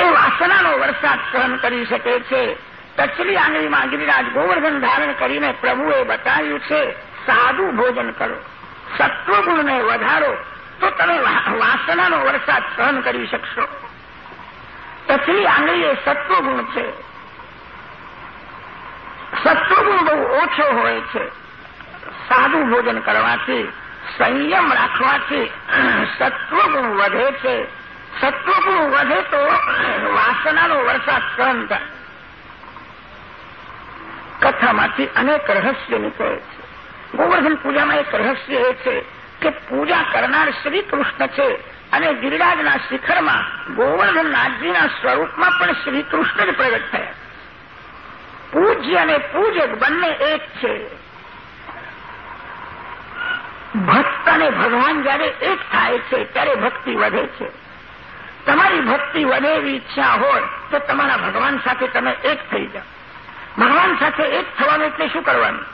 એ વાસનાનો વરસાદ સહન કરી શકે છે. કચરી આંગળીમાં ગિરિરાજ ગોવર્ધન ધારણ કરીને પ્રભુએ બતાવ્યું છે સાદું ભોજન કરો, સત્વગુણને વધારો તો તમે વાસનાનો વરસાદ સહન કરી શકશો. ટચલી આંગળી એ સત્વગુણ છે. સત્વગુણ બહુ ઓછો હોય છે. સાદું ભોજન કરવાથી, સંયમ રાખવાથી સત્વગુણ વધે છે. સત્વગુણ વધે તો વાસનાનો વરસાદ સહન થાય. કથામાંથી અનેક રહસ્ય નીકળે છે. ગોવર્ધન પૂજામાં એક રહસ્ય એ છે કે પૂજા કરનાર શ્રી કૃષ્ણ છે અને ગિરિરાજના શિખરમાં ગોવર્ધનનાથજીના સ્વરૂપમાં પણ શ્રી કૃષ્ણ જ પ્રગટ થયા. પૂજ્ય અને પૂજક બંને એક છે. ભક્ત અને ભગવાન જયારે એક થાય છે, ત્યારે ભક્તિ વધે છે. તમારી ભક્તિ વધે એવી ઈચ્છા હોય તો તમારા ભગવાન સાથે તમે એક થઈ જાઓ. ભગવાન સાથે એક થવાનું એટલે શું કરવાનું?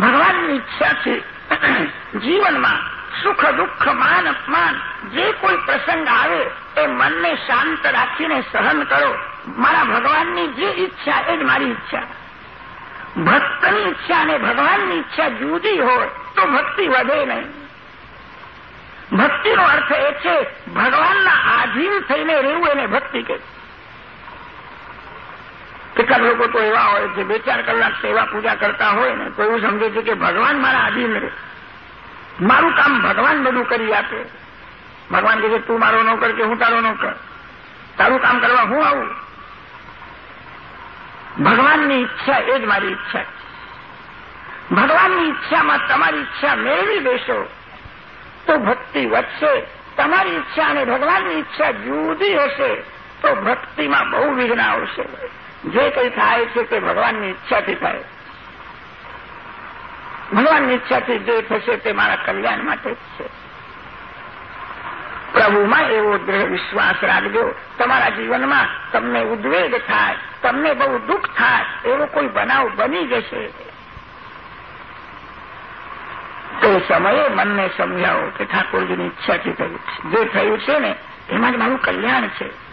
ભગવાનની ઈચ્છાથી જીવનમાં સુખ, દુઃખ, માન, અપમાન, જે કોઈ પ્રસંગ આવે એ મનને શાંત રાખીને સહન કરો. મારા ભગવાનની જે ઈચ્છા એ જ મારી ઈચ્છા. ભક્તની ઈચ્છા અને ભગવાનની ઈચ્છા જુદી હોય તો ભક્તિ વધે નહીં. ભક્તિનો અર્થ એ છે ભગવાનના આધીન થઈને રહેવું એને ભક્તિ કહે કેટલાક લોકો તો એવા હોય છે, બે ચાર કલાક સેવા પૂજા કરતા હોય ને, તો એવું સમજે છે કે ભગવાન મારા આધીન રહે. મારું કામ ભગવાન બધું કરી આપે. ભગવાન કહે છે, તું મારો નોકર કે હું તારો નોકર તારું કામ કરવા હું આવું? ભગવાનની ઈચ્છા એ જ મારી ઈચ્છા ભગવાનની ઈચ્છામાં તમારી ઈચ્છા મેળવી દેશો, તો ભક્તિ વધશે. તમારી ઈચ્છા અને ભગવાનની ઈચ્છા જુદી હશે, તો ભક્તિમાં બહુ વિઘ્ન આવશે. જે કંઈ થાય છે તે ભગવાનની ઈચ્છાથી થાય. ભગવાનની ઈચ્છાથી જે થશે તે મારા કલ્યાણ માટે જ છે. પ્રભુમાં એવો દ્રઢ વિશ્વાસ રાખજો. તમારા જીવનમાં તમને ઉદ્વેગ થાય, તમને બહુ દુઃખ થાય, એવો કોઈ બનાવ બની જશે. તે સમયે મનને સમજાવો કે ઠાકોરજીની ઈચ્છાથી થયું જે થયું છે ને, એમાં જ મારું કલ્યાણ છે.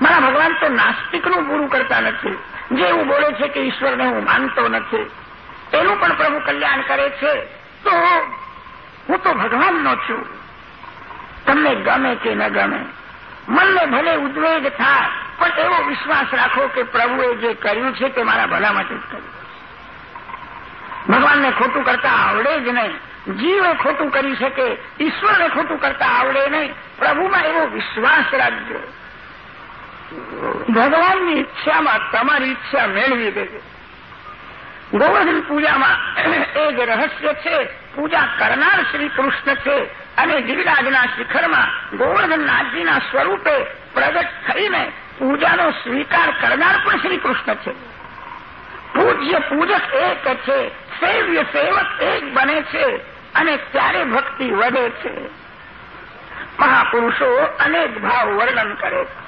મારા ભગવાન તો નાસ્તિકનું પૂરું કરતા નથી. જે એવું બોલે છે કે ઈશ્વરને હું માનતો નથી. એનું પણ પ્રભુ કલ્યાણ કરે છે. તો હું તો ભગવાનનો છું. તમને ગમે કે ન ગમે. મનને ભલે ઉદ્વેગ થાય, પણ એવો વિશ્વાસ રાખો કે પ્રભુએ જે કર્યું છે તે મારા ભલા માટે જ કર્યું. ભગવાનને ખોટું કરતા આવડે જ નહીં. જીવે ખોટું કરી શકે, ઈશ્વરને ખોટું કરતા આવડે નહીં. પ્રભુમાં એવો વિશ્વાસ રાખજો. ભગવાનની ઈચ્છામાં તમારી ઈચ્છા મેળવી દેજો. ગોવર્ધન પૂજામાં એ રહસ્ય છે, પૂજા કરનાર શ્રી કૃષ્ણ છે અને ગિરિરાજના શિખરમાં ગોવર્ધનનાથજીના સ્વરૂપે પ્રગટ થઈને પૂજાનો સ્વીકાર કરનાર પણ શ્રી કૃષ્ણ છે. પૂજ્ય પૂજક એક છે, સેવ્ય સેવક એક બને છે અને ત્યારે ભક્તિ વધે છે. મહાપુરુષો અનેક ભાવ વર્ણન કરે છે.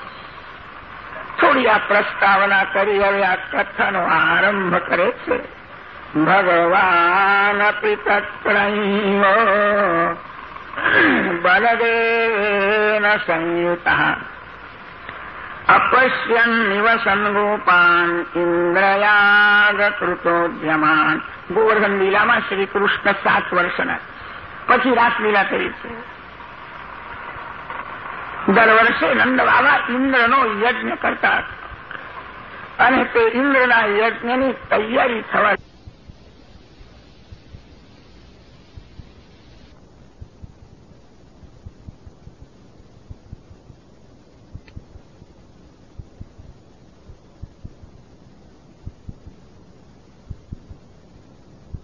થોડી આ પ્રસ્તાવના કરી હવે આ કથાનો આરંભ કરે છે. ભગવાન તત્રૈવ બલદેન સંયુત, અપશ્યન નિવસન ગોપાન ઇન્દ્રયાગ કૃતોદ્યમાન ગોવર્ધન લીલામાં શ્રી કૃષ્ણ સાત વર્ષના. પછી રાસલીલા કરી છે. દર વર્ષે નંદ બાબા ઇન્દ્રનો યજ્ઞ કરતા અને તે ઇન્દ્રના યજ્ઞની તૈયારી થવા